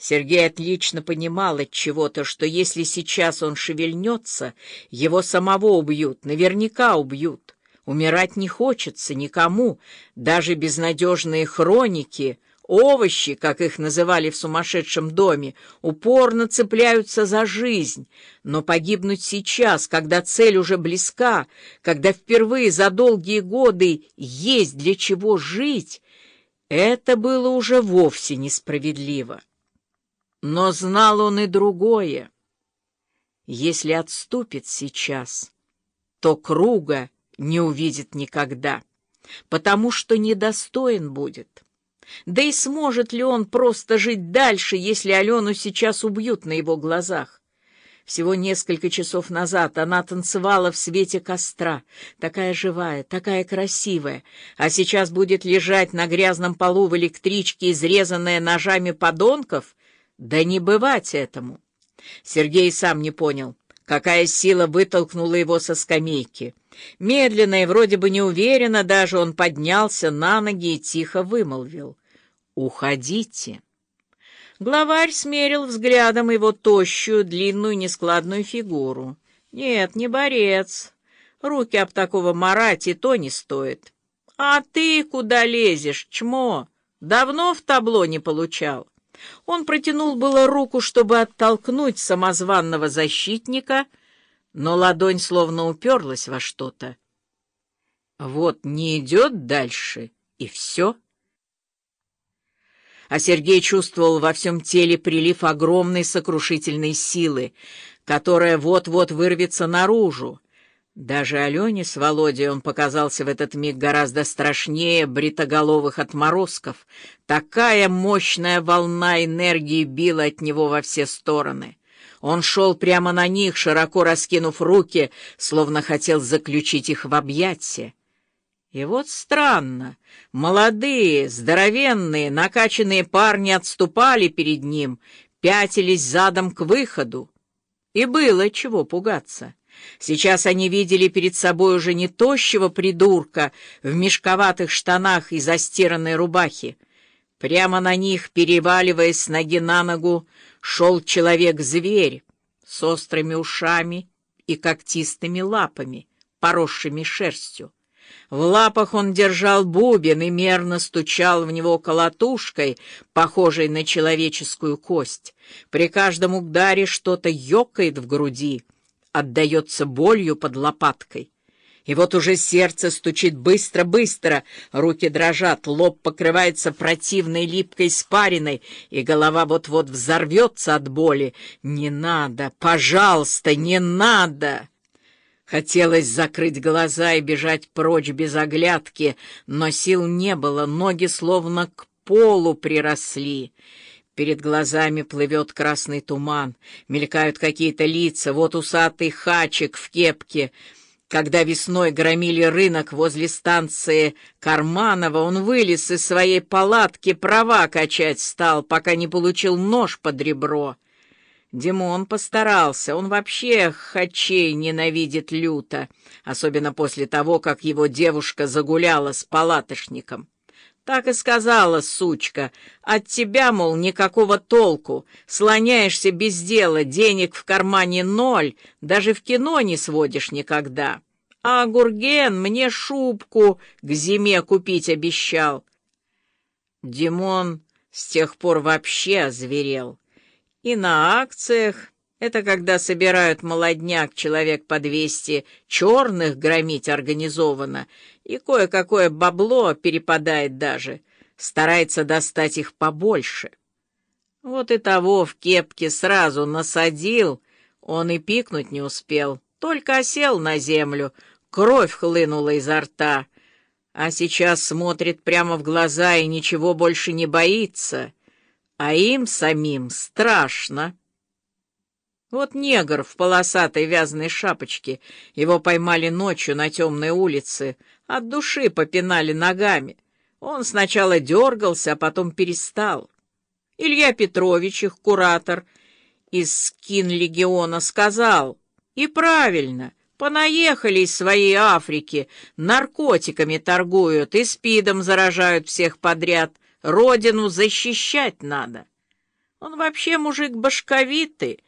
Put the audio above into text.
Сергей отлично понимал от чего-то, что если сейчас он шевельнется, его самого убьют, наверняка убьют. Умирать не хочется никому, даже безнадежные хроники, овощи, как их называли в сумасшедшем доме, упорно цепляются за жизнь. Но погибнуть сейчас, когда цель уже близка, когда впервые за долгие годы есть для чего жить, это было уже вовсе несправедливо. Но знал он и другое. Если отступит сейчас, то круга не увидит никогда, потому что недостоин будет. Да и сможет ли он просто жить дальше, если Алену сейчас убьют на его глазах? Всего несколько часов назад она танцевала в свете костра, такая живая, такая красивая, а сейчас будет лежать на грязном полу в электричке, изрезанная ножами подонков, да не бывать этому. Сергей сам не понял, какая сила вытолкнула его со скамейки. Медленно и вроде бы неуверенно даже он поднялся на ноги и тихо вымолвил. «Уходите». Главарь смерил взглядом его тощую, длинную, нескладную фигуру. «Нет, не борец. Руки об такого марать и то не стоит. А ты куда лезешь, чмо? Давно в табло не получал?» Он протянул было руку, чтобы оттолкнуть самозванного защитника, но ладонь словно уперлась во что-то. Вот не идет дальше, и все. А Сергей чувствовал во всем теле прилив огромной сокрушительной силы, которая вот-вот вырвется наружу. Даже Алене с Володей он показался в этот миг гораздо страшнее бритоголовых отморозков. Такая мощная волна энергии била от него во все стороны. Он шел прямо на них, широко раскинув руки, словно хотел заключить их в объятия. И вот странно, молодые, здоровенные, накачанные парни отступали перед ним, пятились задом к выходу. И было чего пугаться. Сейчас они видели перед собой уже не тощего придурка в мешковатых штанах и застиранной рубахе. Прямо на них, переваливаясь с ноги на ногу, шел человек-зверь с острыми ушами и когтистыми лапами, поросшими шерстью. В лапах он держал бубен и мерно стучал в него колотушкой, похожей на человеческую кость. При каждом ударе что-то ёкает в груди — отдается болью под лопаткой. И вот уже сердце стучит быстро-быстро, руки дрожат, лоб покрывается противной липкой спариной, и голова вот-вот взорвется от боли. «Не надо! Пожалуйста, не надо!» Хотелось закрыть глаза и бежать прочь без оглядки, но сил не было, ноги словно к полу приросли. Перед глазами плывет красный туман, мелькают какие-то лица, вот усатый хачик в кепке. Когда весной громили рынок возле станции Карманова, он вылез из своей палатки, права качать стал, пока не получил нож под ребро. Димон постарался, он вообще хачей ненавидит люто, особенно после того, как его девушка загуляла с палатошником. Так и сказала, сучка. От тебя, мол, никакого толку. Слоняешься без дела, денег в кармане ноль, даже в кино не сводишь никогда. А Гурген мне шубку к зиме купить обещал. Димон с тех пор вообще озверел. И на акциях, это когда собирают молодняк, человек по двести, черных громить организованно, и кое-какое бабло перепадает даже, старается достать их побольше. Вот и того в кепке сразу насадил, он и пикнуть не успел, только осел на землю, кровь хлынула изо рта, а сейчас смотрит прямо в глаза и ничего больше не боится, а им самим страшно. Вот негр в полосатой вязаной шапочке. Его поймали ночью на темной улице. От души попинали ногами. Он сначала дергался, а потом перестал. Илья Петрович, их куратор из кинлегиона, сказал, и правильно, понаехали из своей Африки, наркотиками торгуют и спидом заражают всех подряд, родину защищать надо. Он вообще мужик башковитый,